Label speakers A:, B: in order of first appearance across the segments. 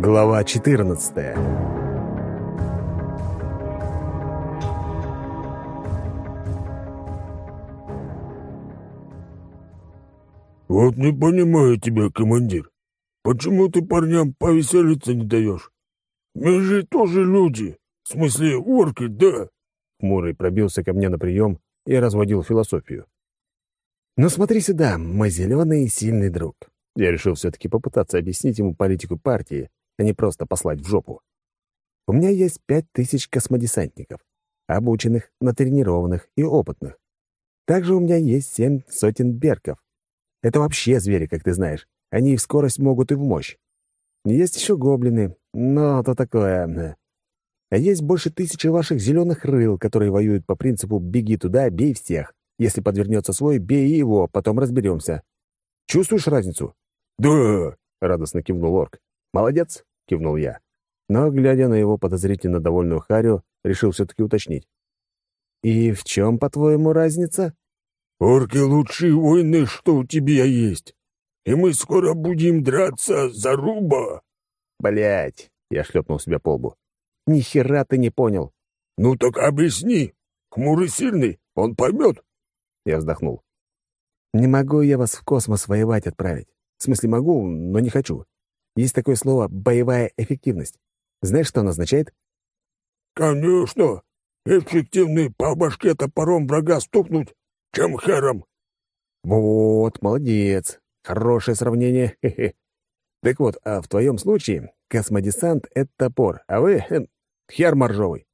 A: Глава 14
B: «Вот не понимаю тебя, командир. Почему ты парням повеселиться не даешь? Мы же тоже люди. В смысле, орки, да?»
A: Хмурый пробился ко мне на прием и разводил философию. «Ну смотри сюда, мой зеленый и сильный друг». Я решил все-таки попытаться объяснить ему политику партии, а не просто послать в жопу. У меня есть пять тысяч космодесантников, обученных, натренированных и опытных. Также у меня есть семь сотен берков. Это вообще звери, как ты знаешь. Они и в скорость могут, и в мощь. Есть еще гоблины, но то такое. А есть больше тысячи ваших зеленых рыл, которые воюют по принципу «беги туда, бей всех». Если подвернется свой, бей его, потом разберемся. Чувствуешь разницу?
B: «Да!»
A: — радостно кивнул орк. «Молодец!» — кивнул я. Но, глядя на его подозрительно довольную Харю, решил все-таки уточнить. «И в чем, по-твоему, разница?»
B: «Орки — лучшие воины, что у тебя есть. И мы скоро будем драться за руба!»
A: Блять! я шлепнул себя по лбу. «Ни хера ты не понял!»
B: «Ну так объясни! Хмурый сильный, он поймет!»
A: Я вздохнул. «Не могу я вас в космос воевать отправить. В смысле, могу, но не хочу. Есть такое слово «боевая эффективность». Знаешь, что оно означает?»
B: «Конечно! Эффективный по башке топором врага стукнуть, чем хером!»
A: «Вот, молодец! Хорошее сравнение! Хе -хе. Так вот, а в твоем случае космодесант — это топор, а вы э, — хер моржовый».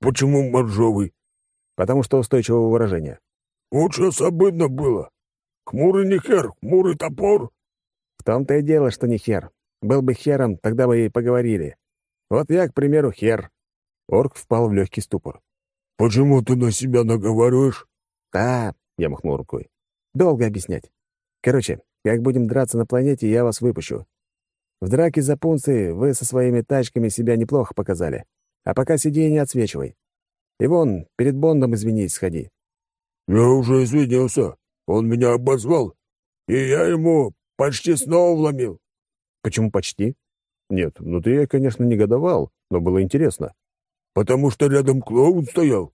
B: «Почему моржовый?»
A: «Потому что устойчивого выражения».
B: «Вот сейчас обидно было. Хмурый не хер, хмурый топор».
A: «В том-то и дело, что не хер. Был бы хером, тогда бы и поговорили. Вот я, к примеру, хер». Орк впал в легкий ступор.
B: «Почему ты на себя наговариваешь?»
A: «Да», — я махнул рукой. «Долго объяснять. Короче, как будем драться на планете, я вас выпущу. В драке за пункции вы со своими тачками себя неплохо показали. А пока сиди и не отсвечивай. И вон, перед Бондом извинись, сходи».
B: «Я уже извинился. Он меня обозвал, и я ему почти снова вломил».
A: «Почему почти?» «Нет, внутри я, конечно, негодовал, но было интересно».
B: «Потому что рядом клоун стоял».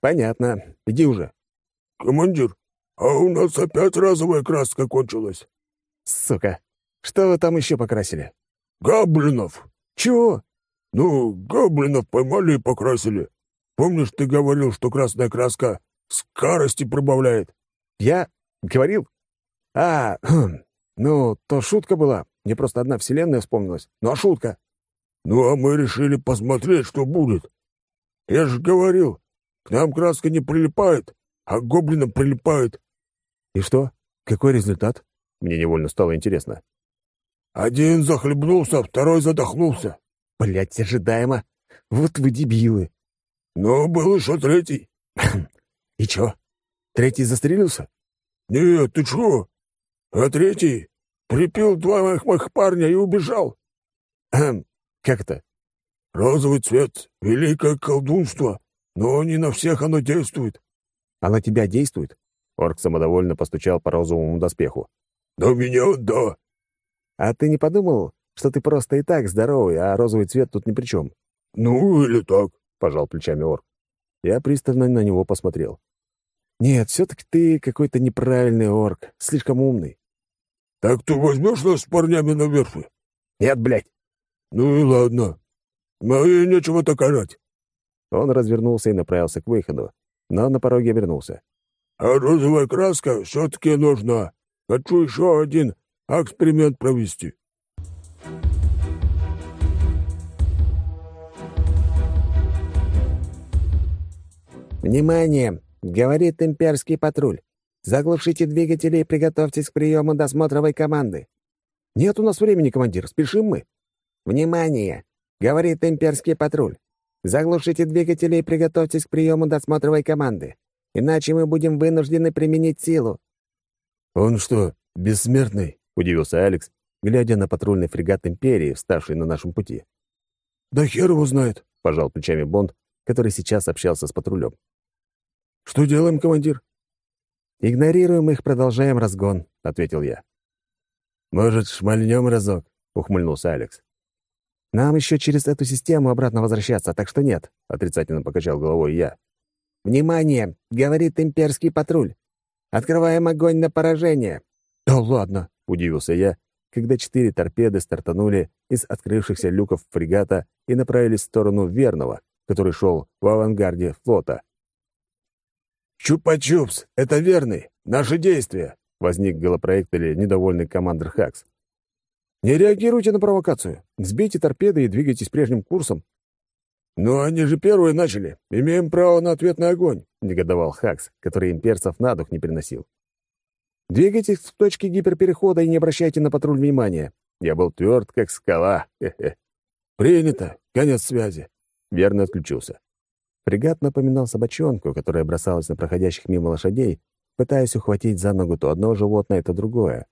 A: понятно. Иди уже».
B: «Командир, а у нас опять разовая краска кончилась».
A: «Сука, что вы там еще покрасили?»
B: «Гоблинов».
A: «Чего?»
B: «Ну, гоблинов поймали и покрасили. Помнишь, ты говорил, что красная краска скорости прибавляет?»
A: «Я? Говорил? А, хм, ну, то шутка была. Мне просто одна вселенная вспомнилась. Ну, а шутка?»
B: «Ну, а мы решили посмотреть, что будет. Я же говорил, к нам краска не прилипает, а к гоблинам прилипает».
A: «И что? Какой результат?» Мне невольно стало интересно.
B: «Один захлебнулся, второй задохнулся».
A: Блять, ожидаемо. Вот вы дебилы».
B: «Ну, был еще третий».
A: «И чё? Третий застрелился?»
B: «Нет, ты чё? А третий припил два моих, моих парня и убежал».
A: «Хм, как это?»
B: «Розовый цвет — великое колдунство, но не на всех оно действует».
A: «А на тебя действует?» Орк самодовольно постучал по розовому доспеху.
B: «На меня — да».
A: «А ты не подумал, что ты просто и так здоровый, а розовый цвет тут ни при чем?»
B: «Ну, или так», — пожал плечами орк.
A: Я пристально на него посмотрел. «Нет, все-таки ты какой-то неправильный орк, слишком умный».
B: «Так ты возьмешь нас с парнями на верфи?»
A: «Нет, блядь».
B: «Ну и ладно. Мои нечего так орать».
A: Он развернулся и направился к выходу, но на пороге обернулся.
B: «А розовая краска все-таки нужна. Хочу еще один эксперимент провести».
C: «Внимание! Говорит имперский патруль. Заглушите двигатели и приготовьтесь к приему досмотровой команды».
A: «Нет у нас времени, командир. Спешим мы».
C: «Внимание! Говорит имперский патруль. Заглушите двигатели и приготовьтесь к приему досмотровой команды. Иначе мы будем вынуждены применить силу».
A: «Он что, бессмертный?» — удивился Алекс, глядя на патрульный фрегат Империи, вставший на нашем пути.
B: «Да хер его знает», —
A: пожал плечами Бонд, который сейчас общался с патрулем.
B: «Что делаем, командир?»
A: «Игнорируем их, продолжаем разгон», — ответил я.
B: «Может, шмальнем разок?»
A: — ухмыльнулся Алекс. «Нам еще через эту систему обратно возвращаться, так что нет», — отрицательно покачал головой я.
C: «Внимание!» — говорит имперский патруль. «Открываем огонь на поражение!»
A: «Да ладно!» — удивился я, когда четыре торпеды стартанули из открывшихся люков фрегата и направились в сторону Верного, который шел в авангарде флота.
B: «Чупа-чупс! Это верный! Наши действия!»
A: — возник в голопроекторе недовольный командир Хакс. «Не реагируйте на провокацию. Сбейте торпеды и двигайтесь прежним курсом».
B: «Но они же первые начали. Имеем право на ответный огонь», —
A: негодовал Хакс, который имперцев на дух не переносил. «Двигайтесь в точке гиперперехода и не обращайте на патруль внимания». Я был тверд, как скала. Хе -хе.
B: «Принято. Конец связи».
A: Верно отключился. Фрегат напоминал собачонку, которая бросалась на проходящих мимо лошадей, пытаясь ухватить за ногу то одно животное, то другое.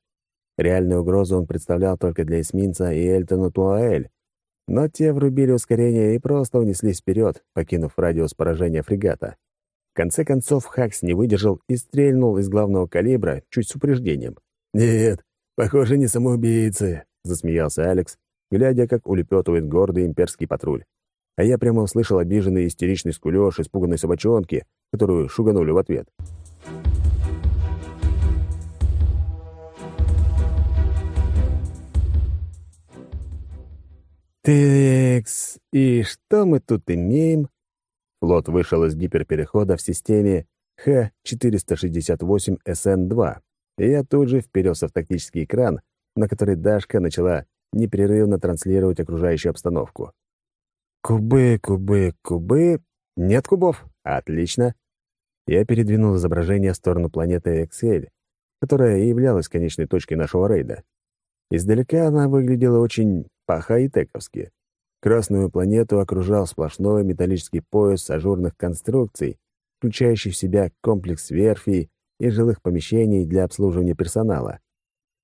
A: Реальную угрозу он представлял только для эсминца и Эльтона Туаэль, но те врубили ускорение и просто унеслись вперед, покинув радиус поражения фрегата. В конце концов Хакс не выдержал и стрельнул из главного калибра чуть с упреждением.
B: «Нет, похоже, не самоубийцы», — засмеялся Алекс, глядя, как улепетывает гордый имперский патруль. А я прямо услышал обиженный истеричный скулёж испуганной собачонки, которую шуганули в ответ. «Текс, и что мы тут имеем?» Флот вышел из гиперперехода в системе Х-468СН-2, и я тут же вперился в тактический экран, на который Дашка начала непрерывно транслировать окружающую обстановку. «Кубы, кубы, кубы...» «Нет кубов? Отлично!» Я передвинул изображение в сторону планеты Эксель, которая и являлась конечной точкой нашего рейда. Издалека она выглядела очень по-хай-тековски. Красную планету окружал сплошной металлический пояс ажурных конструкций, включающий в себя комплекс верфей и жилых помещений для обслуживания персонала.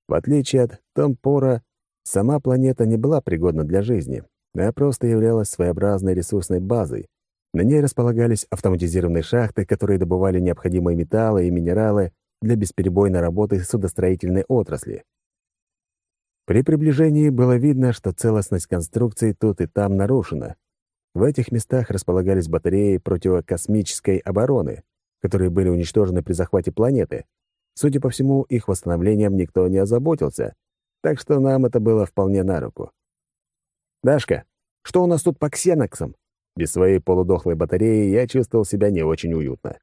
B: В отличие от Томпора, сама планета не была пригодна для жизни, а просто являлась своеобразной ресурсной базой. На ней располагались автоматизированные шахты, которые добывали необходимые металлы и минералы для бесперебойной работы судостроительной отрасли. При приближении было видно, что целостность конструкции тут и там нарушена. В этих местах располагались батареи противокосмической обороны, которые были уничтожены при захвате планеты. Судя по всему, их восстановлением никто не озаботился, так что нам это было вполне на руку. «Дашка, что у нас тут по ксеноксам?» Без своей полудохлой батареи я чувствовал себя не очень уютно.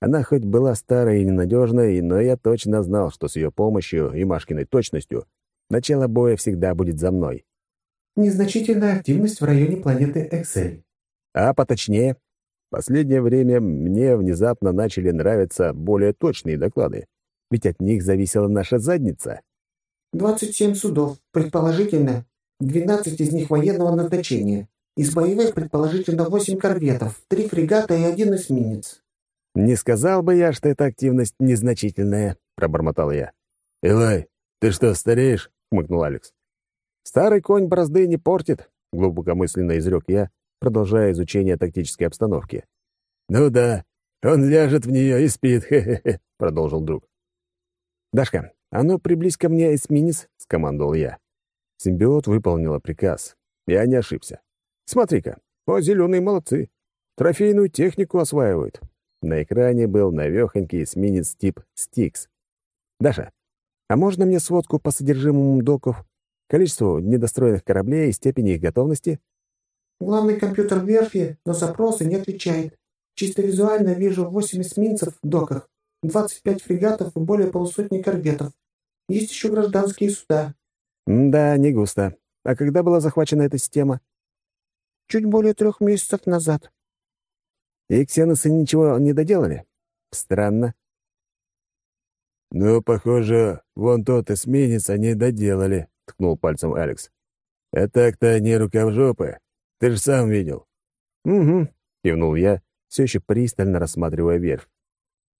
B: Она хоть была старой и ненадежной, но я точно знал, что с ее помощью и Машкиной точностью Начало боя всегда будет за мной.
D: Незначительная активность в районе планеты Эксель.
A: А поточнее. Последнее время мне внезапно начали нравиться более точные доклады, ведь от них зависела наша задница.
D: 27 судов, предположительно, 12 из них военного назначения. Из боевых, предположительно, 8 корветов, 3 фрегата и один эсминец.
A: «Не сказал бы я, что эта активность незначительная», — пробормотал я.
B: «Элай, ты что, стареешь?» — хмыкнул Алекс.
A: «Старый конь борозды не портит», — глубокомысленно изрек я, продолжая изучение тактической обстановки.
B: «Ну да, он ляжет в нее и спит, хе-хе-хе», — продолжил друг.
A: «Дашка, а ну приблизь ко мне эсминец», — скомандовал я. Симбиот выполнила приказ. Я не ошибся. «Смотри-ка, о, зеленые молодцы. Трофейную технику осваивают». На экране был навехонький эсминец тип «Стикс». «Даша, а можно мне сводку по содержимому доков, количеству недостроенных кораблей и степени их готовности?»
D: «Главный компьютер верфи на запросы не отвечает. Чисто визуально вижу восемь эсминцев в доках, 25 фрегатов и более полусотни корветов. Есть еще гражданские суда».
A: «Да, не густо. А когда была захвачена эта система?»
D: «Чуть более трех месяцев назад».
A: «И ксеносы ничего не доделали?» «Странно.
B: «Ну, похоже, вон тот эсминец они доделали», — ткнул пальцем Алекс. «А так-то они рука в жопы. Ты же сам видел».
A: «Угу», — кивнул я, все еще пристально рассматривая верфь.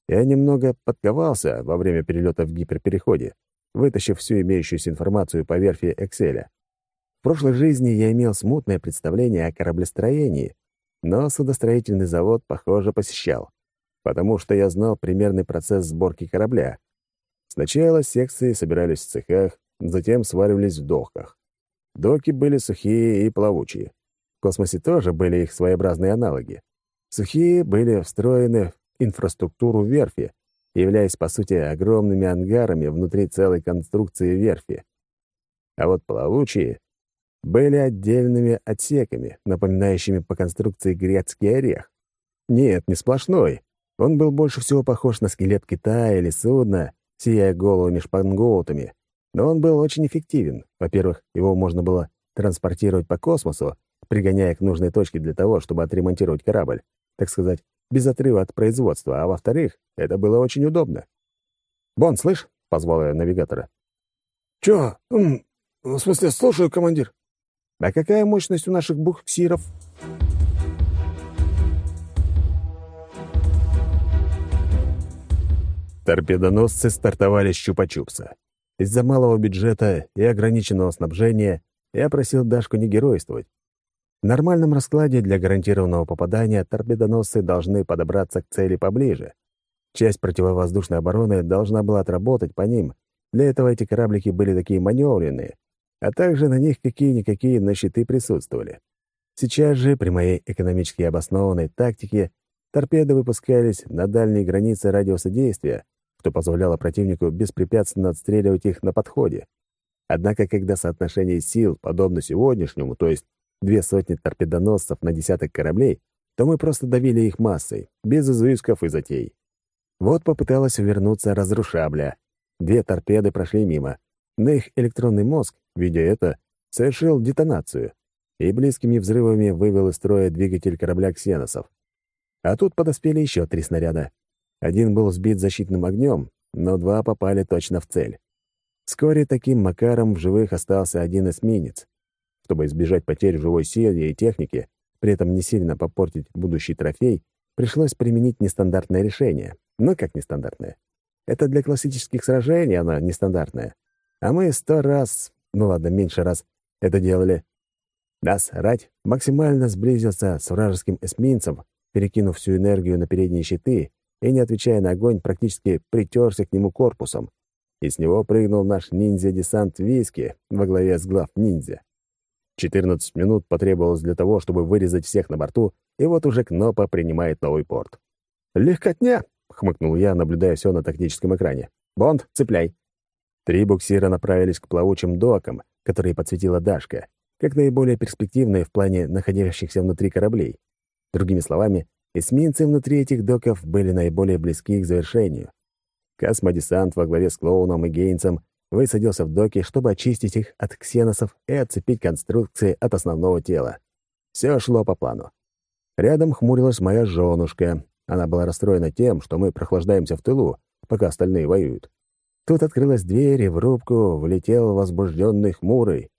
A: Я немного подковался во время перелета в гиперпереходе, вытащив всю имеющуюся информацию по верфи Экселя. В прошлой жизни я имел смутное представление о кораблестроении, но судостроительный завод, похоже, посещал, потому что я знал примерный процесс сборки корабля, Сначала секции собирались в цехах, затем сваривались в доках. доки были сухие и плавучие. В космосе тоже были их своеобразные аналоги. Сухие были встроены в инфраструктуру верфи, являясь, по сути, огромными ангарами внутри целой конструкции верфи. А вот плавучие были отдельными отсеками, напоминающими по конструкции грецкий орех. Нет, не сплошной. Он был больше всего похож на скелет кита или судна, сияя головами шпангоутами. Но он был очень эффективен. Во-первых, его можно было транспортировать по космосу, пригоняя к нужной точке для того, чтобы отремонтировать корабль, так сказать, без отрыва от производства, а во-вторых, это было очень удобно. «Бон, слышь?» — позвал я навигатора.
B: «Чё? В смысле, слушаю, командир».
A: «А какая мощность у наших буксиров?» Торпедоносцы стартовали с Чупа-Чупса. Из-за малого бюджета и ограниченного снабжения я просил Дашку не геройствовать. В нормальном раскладе для гарантированного попадания торпедоносцы должны подобраться к цели поближе. Часть противовоздушной обороны должна была отработать по ним. Для этого эти кораблики были такие маневренные, а также на них какие-никакие на щиты присутствовали. Сейчас же, при моей экономически обоснованной тактике, торпеды выпускались на дальние границы радиуса действия, что позволяло противнику беспрепятственно отстреливать их на подходе. Однако, когда соотношение сил подобно сегодняшнему, то есть две сотни торпедоносцев на десяток кораблей, то мы просто давили их массой, без изысков и затей. Вот попыталась увернуться разрушабля. Две торпеды прошли мимо, но их электронный мозг, видя это, совершил детонацию и близкими взрывами вывел из строя двигатель корабля ксеносов. А тут подоспели еще три снаряда. Один был сбит защитным огнем, но два попали точно в цель. Вскоре таким макаром в живых остался один эсминец. Чтобы избежать потерь живой силе и технике, при этом не сильно попортить будущий трофей, пришлось применить нестандартное решение. Ну, как нестандартное? Это для классических сражений оно нестандартное. А мы сто раз, ну ладно, меньше раз, это делали. Нас рать максимально сблизился с вражеским эсминцем, перекинув всю энергию на передние щиты и, не отвечая на огонь, практически притерся к нему корпусом. И с него прыгнул наш ниндзя-десант Виски во главе с глав ниндзя. 14 минут потребовалось для того, чтобы вырезать всех на борту, и вот уже Кнопа принимает новый порт. «Легкотня!» — хмыкнул я, наблюдая все на тактическом экране. «Бонд, цепляй!» Три буксира направились к плавучим докам, которые подсветила Дашка, как наиболее перспективные в плане находящихся внутри кораблей. Другими словами, Эсминцы внутри этих доков были наиболее близки к завершению. Космодесант во главе с Клоуном и Гейнсом высадился в доки, чтобы очистить их от ксеносов и отцепить конструкции от основного тела. Все шло по плану. Рядом хмурилась моя женушка. Она была расстроена тем, что мы прохлаждаемся в тылу, пока остальные воюют. Тут открылась дверь, и в рубку влетел возбужденный хмурый.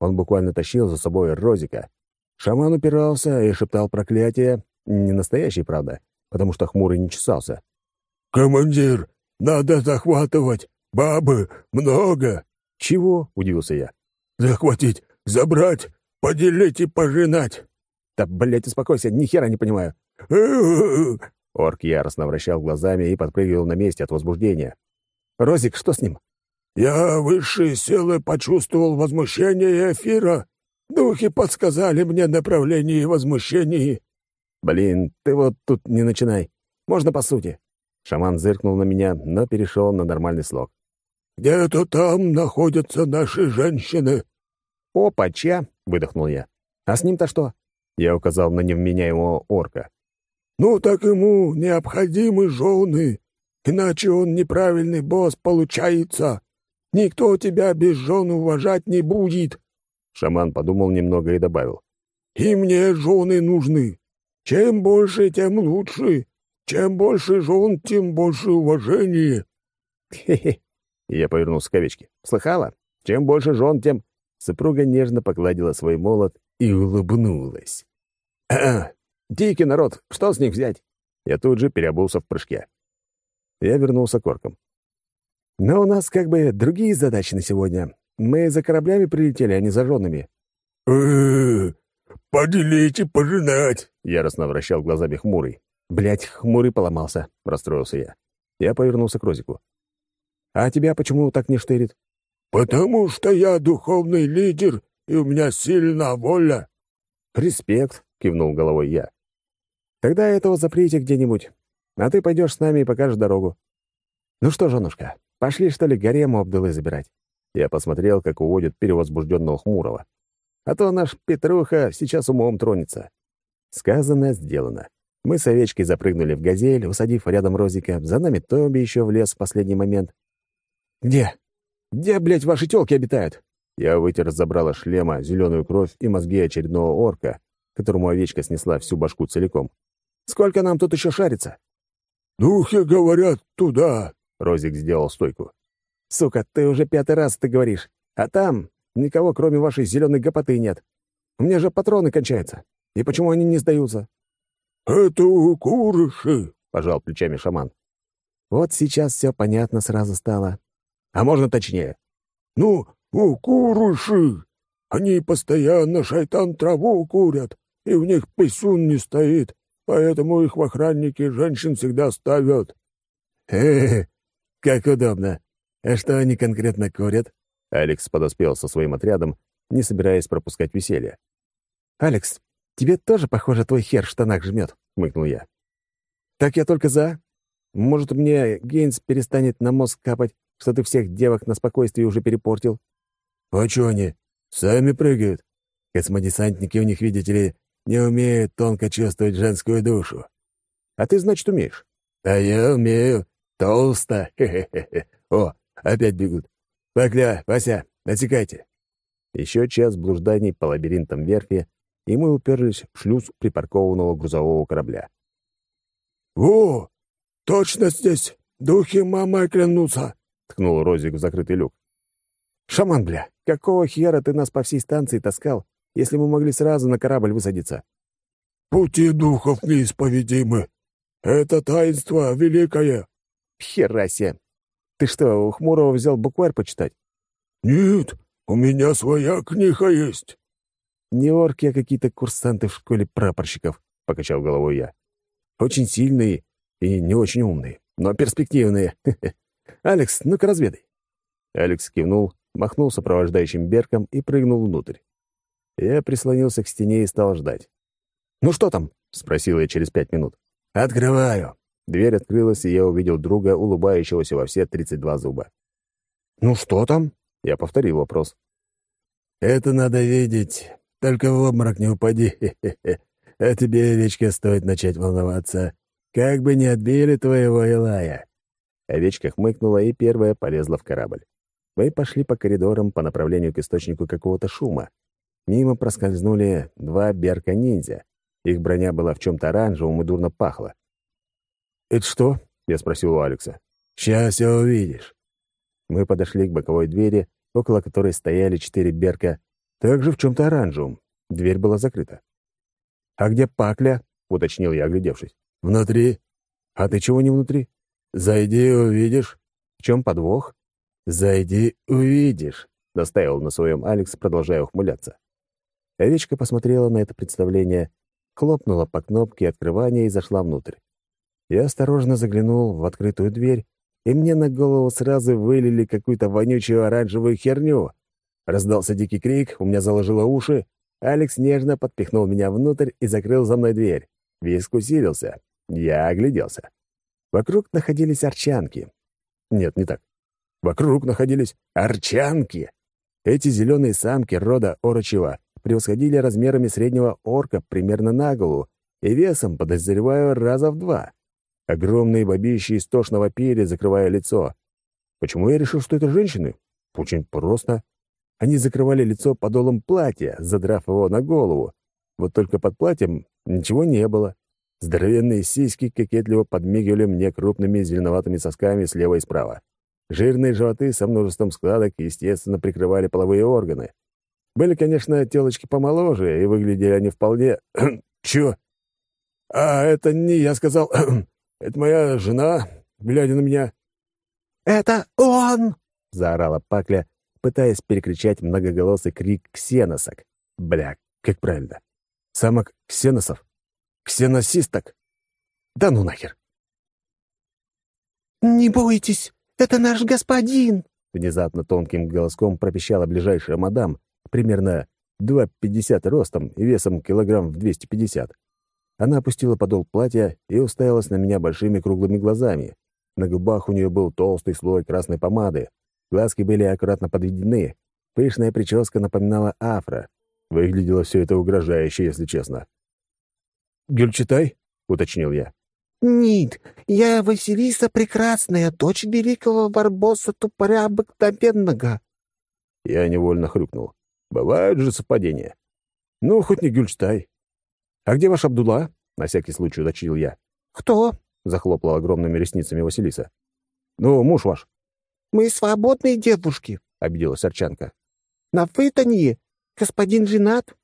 A: Он буквально тащил за собой Розика. Шаман упирался и шептал проклятие, не настоящий, правда, потому что хмурый не чесался.
B: «Командир, надо захватывать! Бабы много!»
A: «Чего?» — удивился я.
B: «Захватить, забрать, поделить и пожинать!»
A: «Да, блядь, успокойся, ни хера не понимаю!» Орк яростно вращал глазами и подпрыгивал на месте от возбуждения. «Розик, что с ним?»
B: «Я высшие силы почувствовал возмущение эфира. Духи подсказали мне направление возмущений.
A: «Блин, ты вот тут не начинай. Можно по сути». Шаман зыркнул на меня, но перешел на нормальный слог.
B: «Где-то там находятся наши женщины».
A: «Опа, чья?» — выдохнул я. «А с ним-то что?» Я указал на невменяемого орка.
B: «Ну так ему необходимы жены, иначе он неправильный босс получается. Никто тебя без жен уважать не будет».
A: Шаман подумал немного и добавил.
B: «И мне жены нужны. Чем больше, тем лучше. Чем больше жен, тем больше уважения.
A: Хе-хе. Я повернулся к овечке. Слыхала? Чем больше жен, тем... Супруга нежно погладила свой молот и улыбнулась. «А, дикий народ, что с них взять?» Я тут же переобулся в прыжке. Я вернулся к оркам. «Но у нас как бы другие задачи на сегодня. Мы за кораблями прилетели, а не за женами».
B: «Э-э-э, «Поделите, пожинать!»
A: — яростно вращал глазами хмурый. Блять, хмурый поломался, — расстроился я. Я повернулся к Розику. «А тебя почему так не штырит?»
B: «Потому что я духовный лидер и у меня сильная воля».
A: «Респект», — кивнул головой я. «Тогда этого заприте где-нибудь, а ты пойдешь с нами и покажешь дорогу». «Ну что, женушка, пошли, что ли, гарему Абдулы забирать?» Я посмотрел, как уводят перевозбужденного Хмурого. «А то наш Петруха сейчас умом тронется». Сказано, сделано. Мы с овечкой запрыгнули в газель, усадив рядом Розика. За нами Тоби еще влез в последний момент. «Где? Где, блядь, ваши тёлки обитают?» Я вытер с забрала шлема зеленую кровь и мозги очередного орка, которому овечка снесла всю башку целиком. «Сколько нам тут еще шарится?»
B: «Духи говорят, туда!» — Розик сделал стойку.
A: «Сука, ты уже пятый раз ты говоришь. А там никого, кроме вашей зеленой гопоты, нет. У меня же патроны кончаются. И почему они не сдаются?»
B: «Это укурыши», —
A: пожал плечами шаман. «Вот сейчас все понятно сразу стало. А можно точнее?»
B: «Ну, укурыши. Они постоянно шайтан траву курят, и у них писюн не стоит, поэтому их в охранники женщин всегда ставят».
A: «Хе-хе, как удобно. А что они конкретно курят?» Алекс подоспел со своим отрядом, не собираясь пропускать веселье. «Алекс, «Тебе тоже, похоже, твой хер в штанах жмет», — хмыкнул я. «Так я только за. Может, мне Гейнс перестанет на мозг капать, что ты всех девок на спокойствии уже перепортил?»
B: «А чё они? Сами прыгают.
A: Космодесантники у них, видите ли, не умеют тонко чувствовать женскую душу. А ты, значит, умеешь?»
B: «А я умею. Толсто. О, опять бегут. Покля, Вася, отсекайте».
A: Еще час блужданий по лабиринтам верфи, и мы уперлись в шлюз припаркованного грузового корабля.
B: «Во! Точно здесь! Духи мамой клянутся!» — ткнул Розик в закрытый люк.
A: «Шаман, бля, какого хера ты нас по всей станции таскал, если мы могли сразу на корабль высадиться?»
B: «Пути духов неисповедимы. Это таинство великое».
A: «Херасе! Ты что, у Хмурого взял букварь почитать?»
B: «Нет, у меня своя книга есть».
A: «Не орки, а какие-то курсанты в школе прапорщиков», — покачал головой я. «Очень сильные и не очень умные, но перспективные. Алекс, ну-ка разведай». Алекс кивнул, махнул сопровождающим Берком и прыгнул внутрь. Я прислонился к стене и стал ждать. «Ну что там?» — спросил я через пять минут. «Открываю». Дверь открылась, и я увидел друга, улыбающегося во все тридцать два зуба. «Ну что там?» — я повторил вопрос.
B: «Это надо видеть. Только в обморок не упади. А тебе, овечка, стоит начать волноваться. Как бы не отбили твоего Илая».
A: Овечка хмыкнула и первая полезла в корабль. Мы пошли по коридорам по направлению к источнику какого-то шума. Мимо проскользнули два берка-ниндзя. Их броня была в чем-то оранжевом и дурно пахла. «Это что?» — я спросил у Алекса.
B: «Сейчас все увидишь».
A: Мы подошли к боковой двери, около которой стояли четыре берка также в чем-то оранжевом. Дверь была закрыта. «А где Пакля?» — уточнил я, оглядевшись.
B: «Внутри».
A: «А ты чего не внутри?»
B: «Зайди, увидишь».
A: «В чем подвох?»
B: «Зайди, увидишь», —
A: настаивал на своем Алекс, продолжая ухмыляться. Овечка посмотрела на это представление, хлопнула по кнопке открывания и зашла внутрь. Я осторожно заглянул в открытую дверь, и мне на голову сразу вылили какую-то вонючую оранжевую херню. Раздался дикий крик, у меня заложило уши. Алекс нежно подпихнул меня внутрь и закрыл за мной дверь. Виск усилился. Я огляделся. Вокруг находились арчанки. Нет, не так. Вокруг находились арчанки. Эти зеленые самки рода орочева превосходили размерами среднего орка примерно на голову и весом, подозреваю, раза в два. Огромные бабищи истошно вопили, закрывая лицо. Почему я решил, что это женщины? Очень просто. Они закрывали лицо подолом платья, задрав его на голову. Вот только под платьем ничего не было. Здоровенные сиськи кокетливо подмигивали мне крупными зеленоватыми сосками слева и справа. Жирные животы со множеством складок, естественно, прикрывали половые органы. Были, конечно, телочки помоложе, и выглядели они вполне... Чё? А это не я сказал. это моя жена, глядя на меня.
D: «Это он!»
A: — заорала Пакля, пытаясь перекричать многоголосый крик ксеносок. Бля, как правильно? Самок ксеносов? Ксеносисток? Да ну нахер!
D: «Не бойтесь, это наш господин!»
A: Внезапно тонким голоском пропищала ближайшая мадам, примерно 2,50 ростом и весом килограмм в 250. Она опустила подол платья и уставилась на меня большими круглыми глазами. На губах у нее был толстый слой красной помады, глазки были аккуратно подведены, пышная прическа напоминала афро. Выглядело все это угрожающе, если честно. «Гюльчатай?» — уточнил я.
D: «Нет, я Василиса Прекрасная, дочь великого Барбоса Тупоря Обыкновенного».
A: Я невольно хрюкнул. Бывают же совпадения. Ну, хоть не Гюльчатай. «А где ваш Абдулла?» — на всякий случай уточнил я.
D: «Кто?»
A: — захлопала огромными ресницами Василиса. «Ну, муж ваш».
D: «Мы свободные девушки», —
A: обиделась Арчанка.
D: «На выданье. Господин женат?»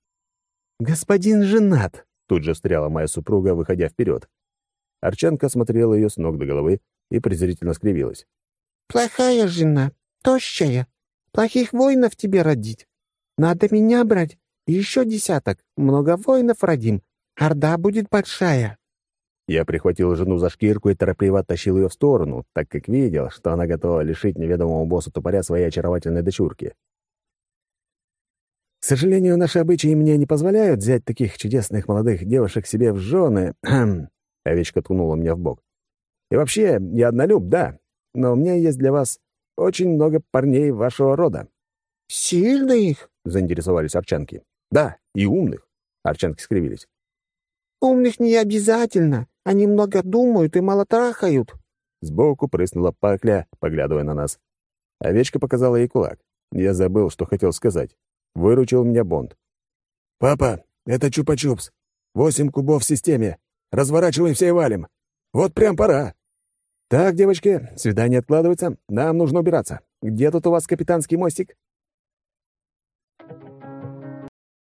A: «Господин женат», — тут же встряла моя супруга, выходя вперед. Арчанка смотрела ее с ног до головы и презрительно скривилась.
D: «Плохая жена, тощая. Плохих воинов тебе родить. Надо меня брать, и еще десяток. Много воинов родим. Орда будет большая».
A: Я прихватил жену за шкирку и торопливо оттащил ее в сторону, так как видел, что она готова лишить неведомого босса тупоря своей очаровательной дочурки. К сожалению, наши обычаи мне не позволяют взять таких чудесных молодых девушек себе в жены. Овечка ткнула меня в бок. И вообще, я однолюб, да, но у меня есть для вас очень много парней вашего рода.
D: «Сильных?»
A: — заинтересовались арчанки. «Да, и умных». Арчанки скривились.
D: «Умных не обязательно. Они много думают и мало трахают».
A: Сбоку прыснула пакля, поглядывая на нас. Овечка показала ей кулак. Я забыл, что хотел сказать. Выручил меня Бонд. «Папа, это Чупа-Чупс. Восемь кубов в системе. Разворачиваемся и валим. Вот прям пора». «Так, девочки, свидание откладывается. Нам нужно убираться. Где тут у вас капитанский мостик?»